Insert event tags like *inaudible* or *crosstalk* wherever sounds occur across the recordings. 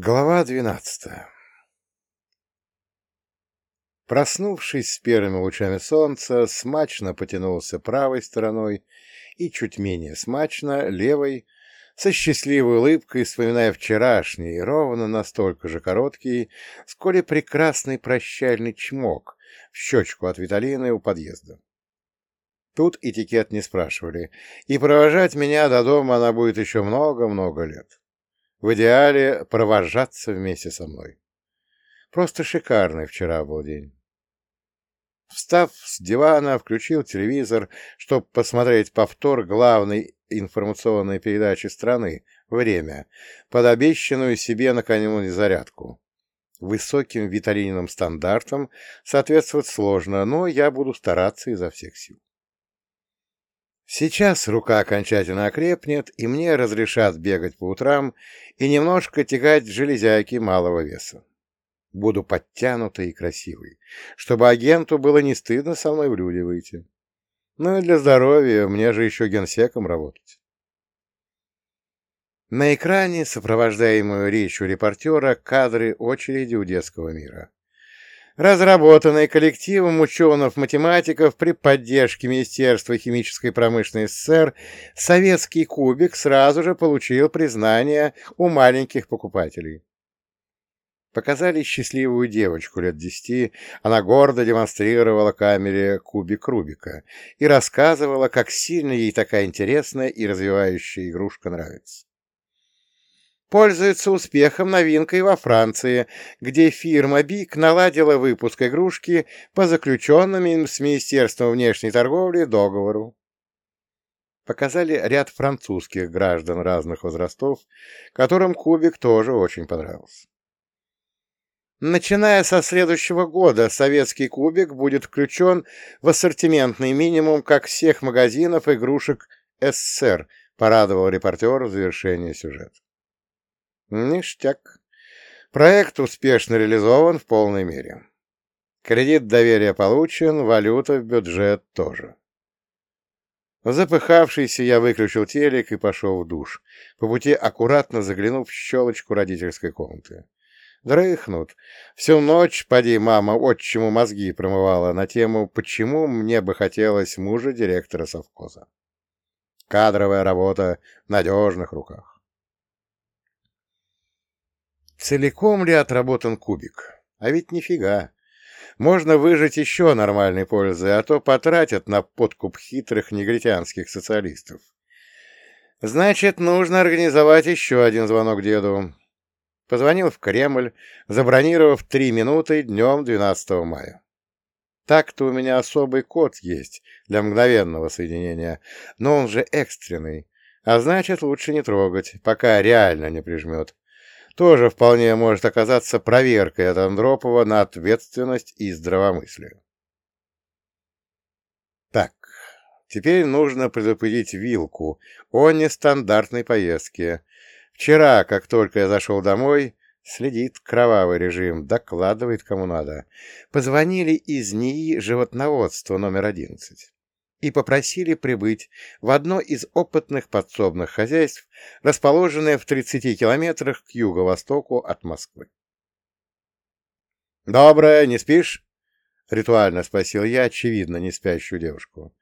Глава двенадцатая Проснувшись с первыми лучами солнца, смачно потянулся правой стороной и чуть менее смачно левой, со счастливой улыбкой, вспоминая вчерашний, ровно настолько же короткий, сколь и прекрасный прощальный чмок в щечку от Виталины у подъезда. Тут этикет не спрашивали, и провожать меня до дома она будет еще много-много лет. В идеале провожаться вместе со мной. Просто шикарный вчера был день. Встав с дивана, включил телевизор, чтобы посмотреть повтор главной информационной передачи страны «Время», под обещанную себе накануне зарядку. Высоким виталининым стандартам соответствовать сложно, но я буду стараться изо всех сил. Сейчас рука окончательно окрепнет, и мне разрешат бегать по утрам и немножко тягать железяки малого веса. Буду подтянутый и красивый, чтобы агенту было не стыдно со мной в люди выйти. Ну и для здоровья, мне же еще генсеком работать. На экране, сопровождаемую речью репортера, кадры очереди у детского мира разработанный коллективом ученых-математиков при поддержке Министерства химической промышленности СССР, советский кубик сразу же получил признание у маленьких покупателей. Показали счастливую девочку лет десяти, она гордо демонстрировала камере кубик Рубика и рассказывала, как сильно ей такая интересная и развивающая игрушка нравится пользуется успехом новинкой во Франции, где фирма БИК наладила выпуск игрушки по заключенным с Министерством внешней торговли договору. Показали ряд французских граждан разных возрастов, которым кубик тоже очень понравился. Начиная со следующего года советский кубик будет включен в ассортиментный минимум как всех магазинов игрушек СССР, порадовал репортер в завершении сюжета. Ништяк. Проект успешно реализован в полной мере. Кредит доверия получен, валюта в бюджет тоже. Запыхавшийся, я выключил телек и пошел в душ, по пути аккуратно заглянув в щелочку родительской комнаты. Дрыхнут. Всю ночь, поди, мама отчиму мозги промывала на тему, почему мне бы хотелось мужа директора совхоза. Кадровая работа в надежных руках. Целиком ли отработан кубик? А ведь нифига. Можно выжить еще нормальной пользы, а то потратят на подкуп хитрых негритянских социалистов. Значит, нужно организовать еще один звонок деду. Позвонил в Кремль, забронировав три минуты днем 12 мая. Так-то у меня особый код есть для мгновенного соединения, но он же экстренный, а значит, лучше не трогать, пока реально не прижмет тоже вполне может оказаться проверкой от Андропова на ответственность и здравомыслие. Так, теперь нужно предупредить Вилку о нестандартной поездке. Вчера, как только я зашел домой, следит кровавый режим, докладывает кому надо. Позвонили из НИИ животноводства номер одиннадцать и попросили прибыть в одно из опытных подсобных хозяйств, расположенное в 30 километрах к юго-востоку от Москвы. «Доброе, не спишь?» — ритуально спросил я, очевидно, не спящую девушку.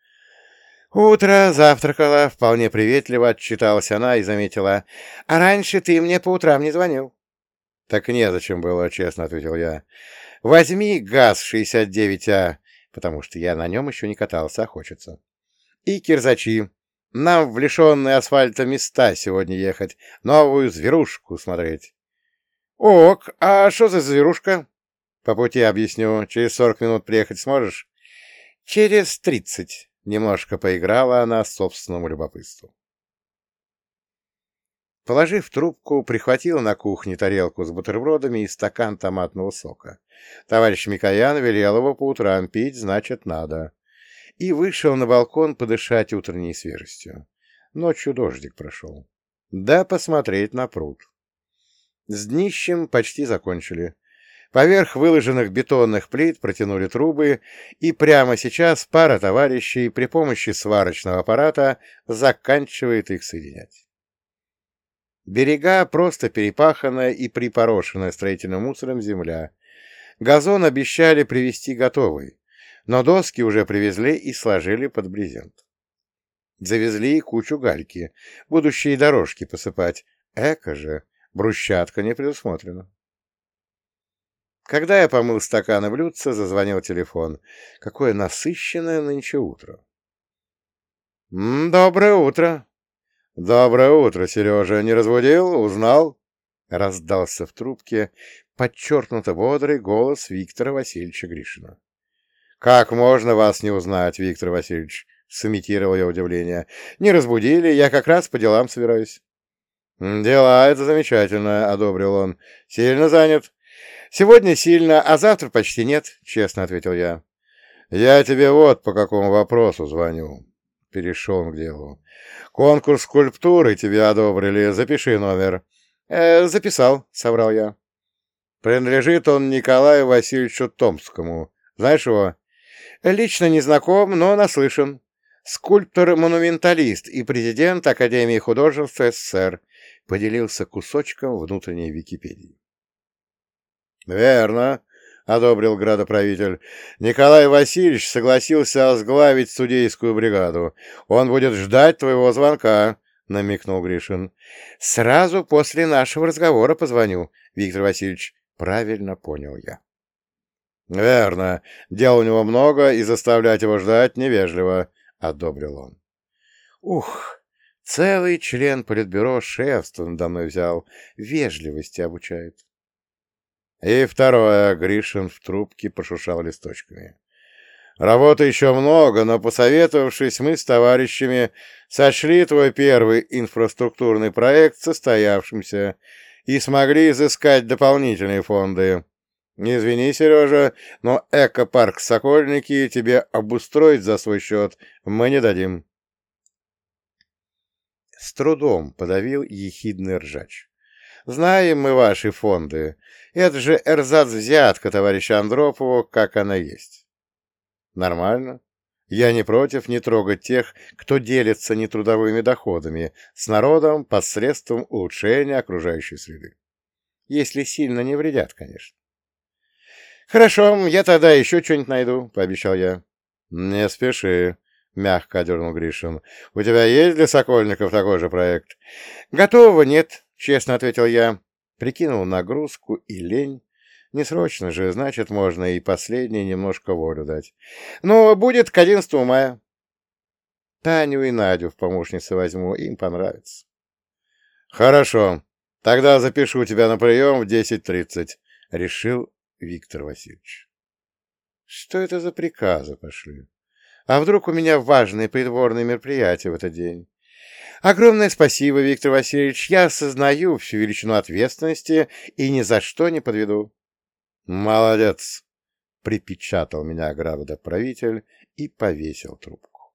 «Утро завтракала», — вполне приветливо отчиталась она и заметила. «А раньше ты мне по утрам не звонил». «Так незачем было», — честно ответил я. «Возьми ГАЗ-69А потому что я на нем еще не катался, а хочется. И кирзачи. Нам в лишенные асфальта места сегодня ехать, новую зверушку смотреть. Ок, а что за зверушка? По пути объясню. Через сорок минут приехать сможешь? Через тридцать. Немножко поиграла она собственному любопытству. Положив трубку, прихватил на кухне тарелку с бутербродами и стакан томатного сока. Товарищ Микоян велел его по утрам пить, значит, надо. И вышел на балкон подышать утренней свежестью. Ночью дождик прошел. Да посмотреть на пруд. С днищем почти закончили. Поверх выложенных бетонных плит протянули трубы, и прямо сейчас пара товарищей при помощи сварочного аппарата заканчивает их соединять. Берега просто перепаханная и припорошенная строительным мусором земля. Газон обещали привезти готовый, но доски уже привезли и сложили под брезент. Завезли кучу гальки, будущие дорожки посыпать. Эко же, брусчатка не предусмотрена. Когда я помыл стакан и блюдце, зазвонил телефон. Какое насыщенное нынче утро. «Доброе утро!» «Доброе утро, Сережа! Не разбудил? Узнал?» Раздался в трубке подчеркнуто бодрый голос Виктора Васильевича Гришина. «Как можно вас не узнать, Виктор Васильевич?» — сымитировал я удивление. «Не разбудили, я как раз по делам собираюсь». «Дела — это замечательно», — одобрил он. «Сильно занят?» «Сегодня сильно, а завтра почти нет», — честно ответил я. «Я тебе вот по какому вопросу звоню». Перешел он к делу. «Конкурс скульптуры тебе одобрили. Запиши номер». «Э, «Записал», — соврал я. «Принадлежит он Николаю Васильевичу Томскому. Знаешь его?» «Лично не знаком, но наслышан. Скульптор-монументалист и президент Академии художеств СССР», — поделился кусочком внутренней Википедии. «Верно», — одобрил градоправитель. «Николай Васильевич согласился возглавить судейскую бригаду. Он будет ждать твоего звонка», — намекнул Гришин. «Сразу после нашего разговора позвоню, Виктор Васильевич». Правильно понял я. «Верно. Дел у него много, и заставлять его ждать невежливо», — одобрил он. «Ух, целый член политбюро шефство надо мной взял. Вежливости обучает». И второе, Гришин в трубке пошушал листочками. Работы еще много, но, посоветовавшись, мы с товарищами сочли твой первый инфраструктурный проект состоявшимся и смогли изыскать дополнительные фонды. Извини, Сережа, но экопарк «Сокольники» тебе обустроить за свой счет мы не дадим. С трудом подавил ехидный ржач. Знаем мы ваши фонды. Это же эрзац-взятка товарища Андропову, как она есть. Нормально. Я не против не трогать тех, кто делится нетрудовыми доходами с народом посредством улучшения окружающей среды. Если сильно не вредят, конечно. «Хорошо, я тогда еще что-нибудь найду», — пообещал я. «Не спеши», — мягко одернул Гришин. «У тебя есть для Сокольников такой же проект?» «Готового нет», — честно ответил я. Прикинул нагрузку и лень. Не срочно же, значит, можно и последнее немножко волю дать. Но будет к 11 мая. Таню и Надю в помощницы возьму, им понравится. Хорошо, тогда запишу тебя на прием в 10.30, решил Виктор Васильевич. Что это за приказы пошли? А вдруг у меня важные придворные мероприятия в этот день? Огромное спасибо, Виктор Васильевич. Я осознаю всю величину ответственности и ни за что не подведу. Молодец, припечатал меня градоправитель и повесил трубку.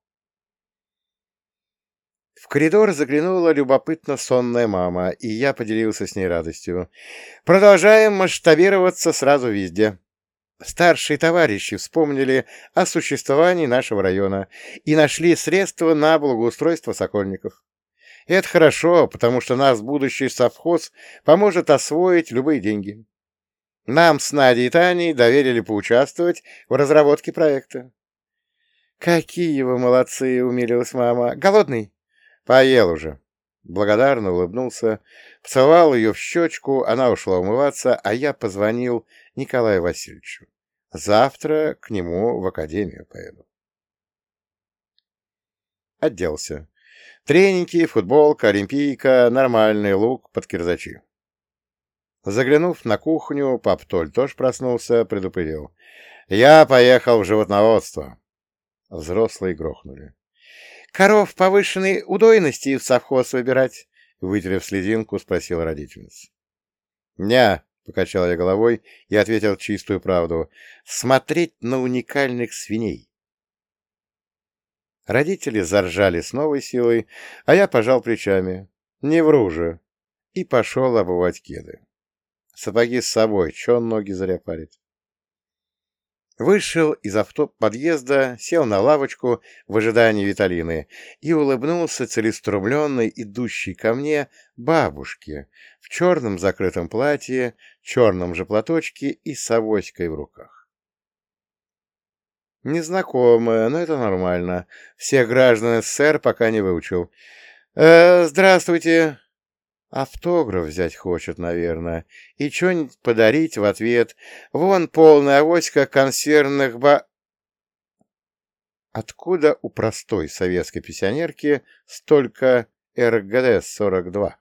В коридор заглянула любопытно сонная мама, и я поделился с ней радостью. Продолжаем масштабироваться сразу везде. Старшие товарищи вспомнили о существовании нашего района и нашли средства на благоустройство сокольников. Это хорошо, потому что нас будущий совхоз поможет освоить любые деньги. Нам с Надей и Таней доверили поучаствовать в разработке проекта. «Какие вы молодцы!» — умилилась мама. «Голодный?» «Поел уже». Благодарно улыбнулся, поцеловал ее в щечку, она ушла умываться, а я позвонил Николаю Васильевичу. Завтра к нему в академию поеду. Оделся. Треники, футболка, олимпийка, нормальный лук под кирзачи. Заглянув на кухню, пап Толь тоже проснулся, предупредил. «Я поехал в животноводство». Взрослые грохнули. «Коров повышенной удойности в совхоз выбирать?» Вытерев слезинку, спросил родительница. «Не», — покачал я головой и ответил чистую правду, — «смотреть на уникальных свиней». Родители заржали с новой силой, а я пожал плечами. Не вру же. И пошел обувать кеды. Сапоги с собой, че он ноги зря парит. Вышел из авто подъезда, сел на лавочку в ожидании Виталины и улыбнулся целеструмленной, идущей ко мне, бабушке в черном закрытом платье, черном же платочке и с авоськой в руках. Незнакомая, но это нормально. Всех граждан СССР пока не выучил. «Э, «Здравствуйте!» Автограф взять хочет, наверное, и что-нибудь подарить в ответ. Вон полная авоська консервных ба... Откуда у простой советской пенсионерки столько РГД-42?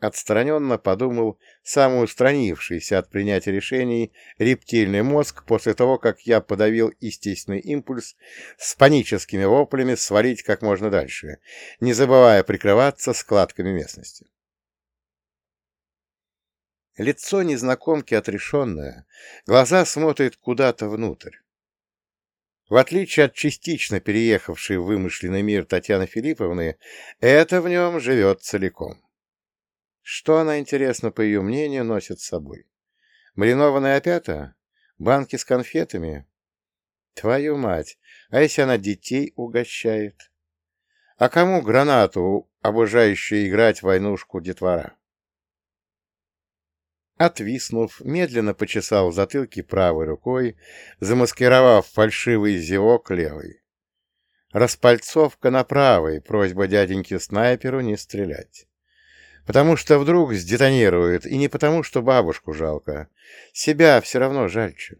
Отстраненно подумал самоустранившийся от принятия решений рептильный мозг после того, как я подавил естественный импульс с паническими воплями свалить как можно дальше, не забывая прикрываться складками местности. Лицо незнакомки отрешенное, глаза смотрят куда-то внутрь. В отличие от частично переехавшей в вымышленный мир Татьяны Филипповны, это в нем живет целиком. Что она, интересно, по ее мнению, носит с собой? Маринованная опята? Банки с конфетами? Твою мать! А если она детей угощает? А кому гранату, обожающую играть в войнушку детвора? Отвиснув, медленно почесал в затылке правой рукой, замаскировав фальшивый зевок левой. Распальцовка на правой, просьба дяденьке-снайперу не стрелять. Потому что вдруг сдетонирует, и не потому, что бабушку жалко. Себя все равно жальче.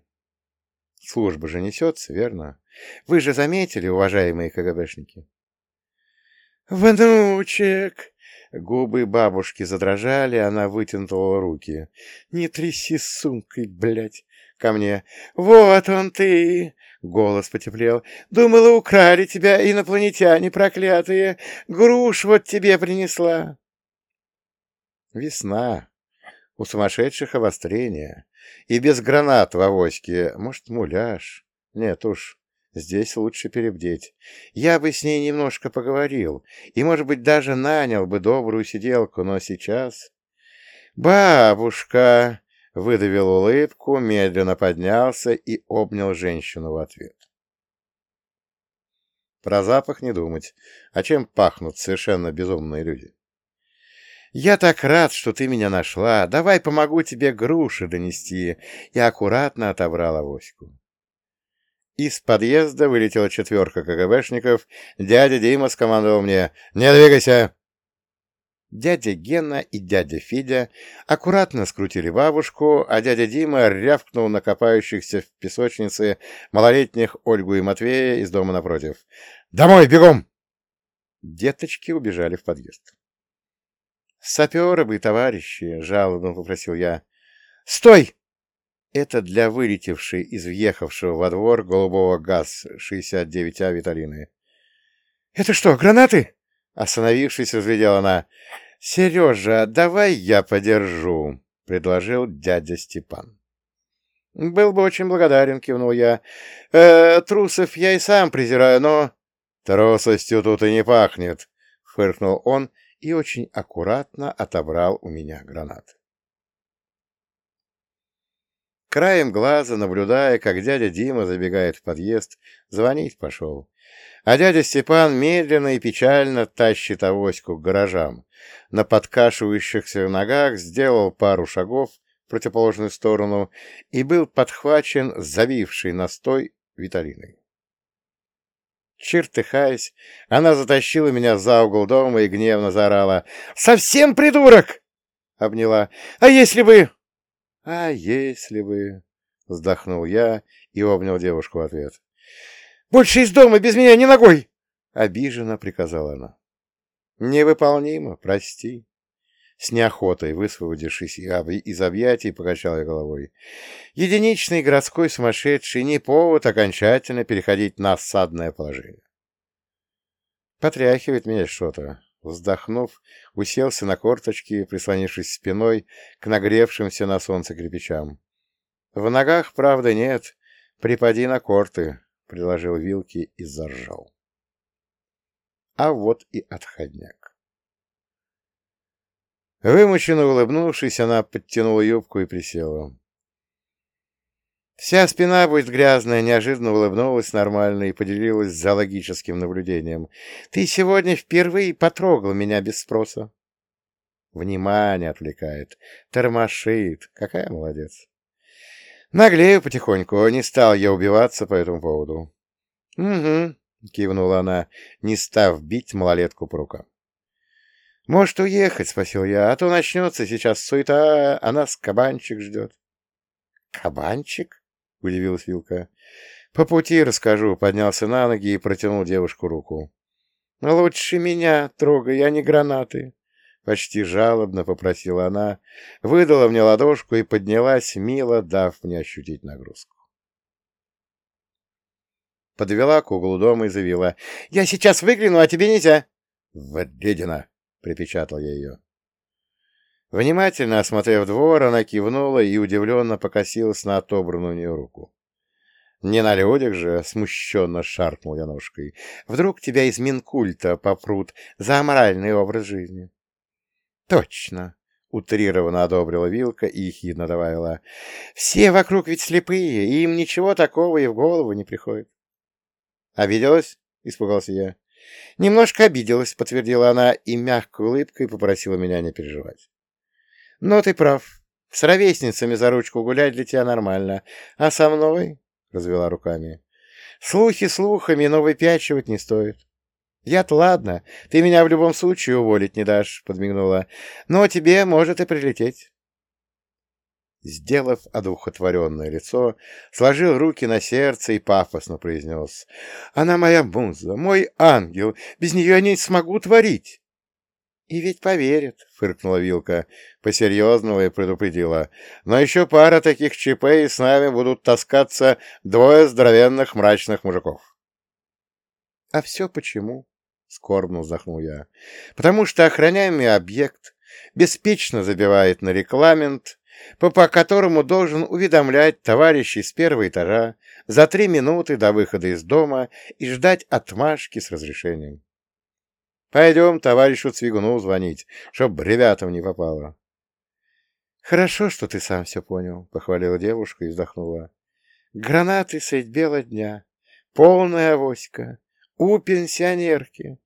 Служба же несется, верно? Вы же заметили, уважаемые КГБшники? «Внучек!» Губы бабушки задрожали, она вытянула руки. «Не тряси сумкой, блядь!» Ко мне. «Вот он ты!» Голос потеплел. «Думала, украли тебя инопланетяне проклятые! Груш вот тебе принесла!» Весна. У сумасшедших обострение. И без гранат в авоське. Может, муляж? Нет уж, здесь лучше перебдеть. Я бы с ней немножко поговорил. И, может быть, даже нанял бы добрую сиделку, но сейчас... «Бабушка!» — выдавил улыбку, медленно поднялся и обнял женщину в ответ. Про запах не думать. А чем пахнут совершенно безумные люди? «Я так рад, что ты меня нашла. Давай помогу тебе груши донести». И аккуратно отобрала авоську. Из подъезда вылетела четверка КГБшников. Дядя Дима скомандовал мне «Не двигайся!». Дядя Гена и дядя Федя аккуратно скрутили бабушку, а дядя Дима рявкнул на копающихся в песочнице малолетних Ольгу и Матвея из дома напротив. «Домой, бегом!» Деточки убежали в подъезд. «Саперы бы, товарищи!» — жалобно попросил я. «Стой!» Это для вылетевшей из въехавшего во двор голубого ГАЗ-69А Виталины. «Это что, гранаты?» Остановившись, разглядела она. «Сережа, давай я подержу», — предложил дядя Степан. «Был бы очень благодарен», — кивнул я. «Э, «Трусов я и сам презираю, но...» «Трусостью тут и не пахнет», — фыркнул он и очень аккуратно отобрал у меня гранат. Краем глаза, наблюдая, как дядя Дима забегает в подъезд, звонить пошел. А дядя Степан медленно и печально тащит авоську к гаражам. На подкашивающихся ногах сделал пару шагов в противоположную сторону и был подхвачен завивший настой Виталиной. Чертыхаясь, она затащила меня за угол дома и гневно заорала. «Совсем придурок!» — обняла. «А если бы...» «А если бы...» — вздохнул я и обнял девушку в ответ. «Больше из дома без меня ни ногой!» — обиженно приказала она. «Невыполнимо, прости». С неохотой, высвободившись из объятий, покачал я головой. Единичный городской сумасшедший не повод окончательно переходить на осадное положение. Потряхивает меня что-то. Вздохнув, уселся на корточки, прислонившись спиной к нагревшимся на солнце кирпичам. В ногах, правда, нет. Припади на корты, — приложил вилки и заржал. А вот и отходняк. Вымученно улыбнувшись, она подтянула юбку и присела. Вся спина будет грязная, неожиданно улыбнулась нормально и поделилась зоологическим наблюдением. Ты сегодня впервые потрогал меня без спроса. Внимание отвлекает, тормошит. Какая молодец. Наглею потихоньку, не стал я убиваться по этому поводу. — Угу, — кивнула она, не став бить малолетку по рукам. — Может, уехать, — спросил я, — а то начнется сейчас суета, а нас кабанчик ждет. — Кабанчик? — удивилась Вилка. — По пути расскажу, — поднялся на ноги и протянул девушку руку. — Лучше меня трогай, а не гранаты. Почти жалобно попросила она, выдала мне ладошку и поднялась, мило дав мне ощутить нагрузку. Подвела к углу дома и заявила. — Я сейчас выгляну, а тебе нельзя. — Вредина! — припечатал я ее. Внимательно осмотрев двор, она кивнула и удивленно покосилась на отобранную у нее руку. «Не на людях же!» — смущенно шаркнул я ножкой. «Вдруг тебя из Минкульта попрут за аморальный образ жизни?» «Точно!» — утрированно одобрила Вилка и ехидно добавила. «Все вокруг ведь слепые, и им ничего такого и в голову не приходит». «Обиделась?» — испугался я. «Немножко обиделась», — подтвердила она и мягкой улыбкой попросила меня не переживать. «Но ты прав. С ровесницами за ручку гулять для тебя нормально. А со мной?» — развела руками. «Слухи слухами, но выпячивать не стоит. «Я-то ладно, ты меня в любом случае уволить не дашь», — подмигнула. «Но тебе может и прилететь». Сделав одухотворенное лицо, сложил руки на сердце и пафосно произнес. «Она моя муза, мой ангел, без нее я не смогу творить». «И ведь поверит», — фыркнула Вилка, посерьезнела и предупредила. «Но еще пара таких ЧП, и с нами будут таскаться двое здоровенных мрачных мужиков». «А все почему?» Скорбно вздохнул я. Потому что охраняемый объект беспечно забивает на рекламент, по, которому должен уведомлять товарищей с первого этажа за три минуты до выхода из дома и ждать отмашки с разрешением. Пойдем товарищу Цвигуну звонить, чтоб ребятам не попало. — Хорошо, что ты сам все понял, — похвалила девушка и вздохнула. — Гранаты средь бела дня, полная авоська, у пенсионерки.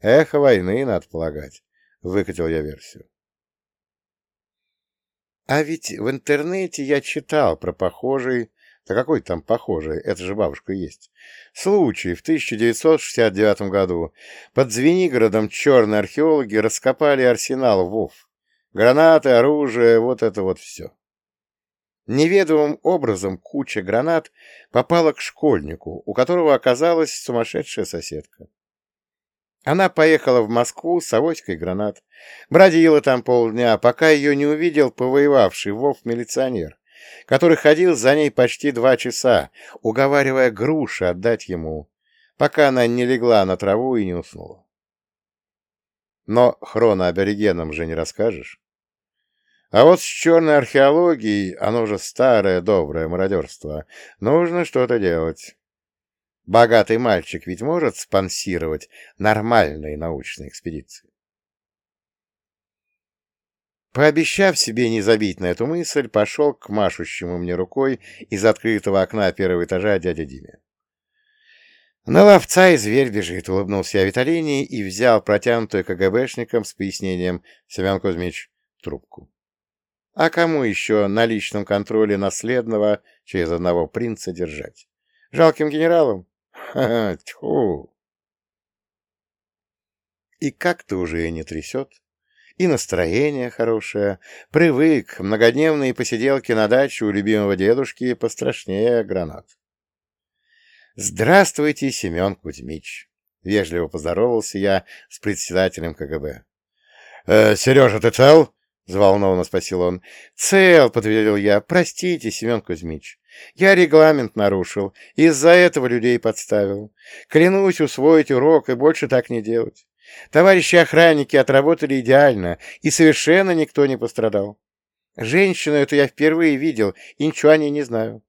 Эхо войны, надо полагать, выкатил я версию. А ведь в интернете я читал про похожий, да какой там похожий, это же бабушка есть, случай в 1969 году. Под Звенигородом черные археологи раскопали арсенал ВОВ. Гранаты, оружие, вот это вот все. Неведомым образом куча гранат попала к школьнику, у которого оказалась сумасшедшая соседка. Она поехала в Москву с авоськой гранат. Бродила там полдня, пока ее не увидел повоевавший Вов милиционер, который ходил за ней почти два часа, уговаривая груши отдать ему, пока она не легла на траву и не уснула. Но хроноаборигенам же не расскажешь. А вот с черной археологией, оно же старое доброе мародерство, нужно что-то делать. Богатый мальчик ведь может спонсировать нормальные научные экспедиции. Пообещав себе не забить на эту мысль, пошел к машущему мне рукой из открытого окна первого этажа дядя Диме. На ловца и зверь бежит, улыбнулся я Виталине и взял протянутую КГБшником с пояснением Семен Кузьмич трубку. А кому еще на личном контроле наследного через одного принца держать? Жалким генералам? Ха, *laughs* тьфу. И как-то уже не трясет, и настроение хорошее, привык, многодневные посиделки на даче у любимого дедушки пострашнее гранат. «Здравствуйте, Семен Кузьмич!» — вежливо поздоровался я с председателем КГБ. «Э, «Сережа, ты цел?» — взволнованно спросил он. — Цел, — подтвердил я. — Простите, Семен Кузьмич. Я регламент нарушил, из-за этого людей подставил. Клянусь усвоить урок и больше так не делать. Товарищи охранники отработали идеально, и совершенно никто не пострадал. Женщину эту я впервые видел, и ничего о ней не знаю.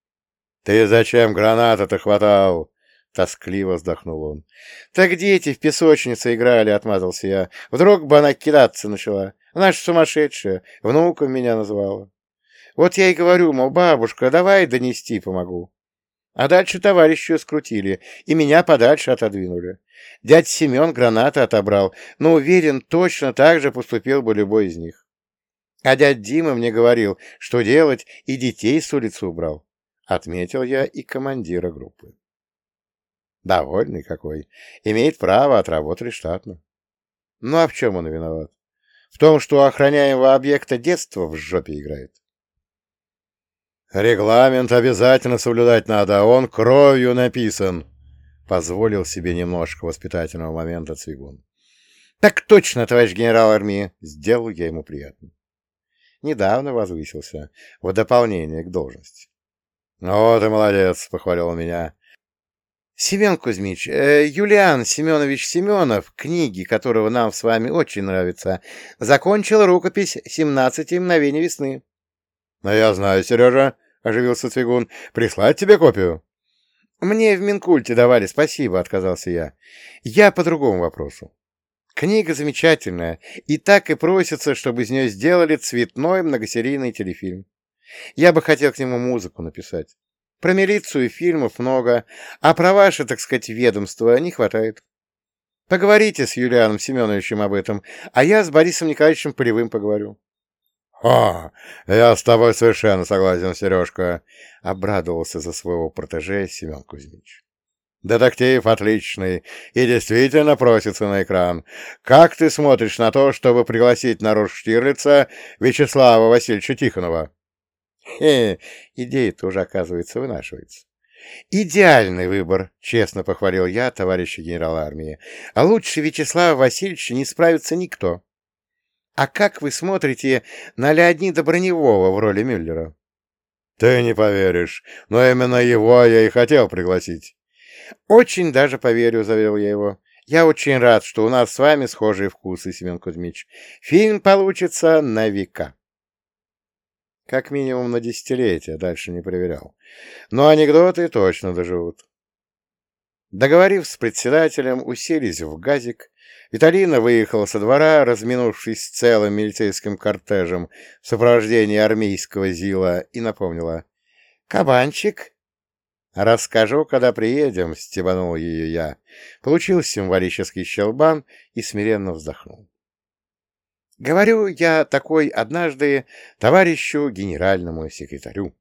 — Ты зачем граната-то хватал? — тоскливо вздохнул он. — Так дети в песочнице играли, — отмазался я. Вдруг бы она кидаться начала. Она ж сумасшедшая, внуком меня назвала. Вот я и говорю, мол, бабушка, давай донести помогу. А дальше товарищу скрутили, и меня подальше отодвинули. Дядь Семен гранаты отобрал, но уверен, точно так же поступил бы любой из них. А дядь Дима мне говорил, что делать, и детей с улицы убрал. Отметил я и командира группы. Довольный какой. Имеет право, отработали штатно. Ну а в чем он виноват? В том, что охраняемого объекта детства в жопе играет. Регламент обязательно соблюдать надо, а он кровью написан. Позволил себе немножко воспитательного момента Цвигун. Так точно, товарищ генерал армии. Сделал я ему приятно. Недавно возвысился, в дополнение к должности. Вот и молодец, похвалил меня. Семен Кузьмич, э, Юлиан Семенович Семенов, книги которого нам с вами очень нравятся, закончил рукопись «Семнадцати мгновений весны». — Ну, я знаю, Сережа, — оживился Цвигун. — Прислать тебе копию? — Мне в Минкульте давали, спасибо, — отказался я. — Я по другому вопросу. Книга замечательная, и так и просится, чтобы из нее сделали цветной многосерийный телефильм. Я бы хотел к нему музыку написать. Про милицию фильмов много, а про ваше, так сказать, ведомство не хватает. Поговорите с Юлианом Семеновичем об этом, а я с Борисом Николаевичем Полевым поговорю. — О, я с тобой совершенно согласен, Сережка, — обрадовался за своего протеже Семен Кузьмич. — Детектив отличный и действительно просится на экран. Как ты смотришь на то, чтобы пригласить на Штирлица Вячеслава Васильевича Тихонова? Идея-то уже, оказывается, вынашивается. Идеальный выбор, честно похвалил я товарища генерала армии. А лучше Вячеслава Васильевича не справится никто. А как вы смотрите на Леонида Броневого в роли Мюллера? Ты не поверишь, но именно его я и хотел пригласить. Очень даже поверю, заверил я его. Я очень рад, что у нас с вами схожие вкусы, Семен Кузьмич. Фильм получится на века. Как минимум на десятилетия, дальше не проверял. Но анекдоты точно доживут. Договорив с председателем, уселись в газик. Виталина выехала со двора, разминувшись с целым милицейским кортежем в сопровождении армейского ЗИЛа, и напомнила. «Кабанчик?» «Расскажу, когда приедем», — стебанул ее я. Получил символический щелбан и смиренно вздохнул. Говорю я такой однажды товарищу генеральному секретарю.